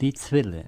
Die Zwille.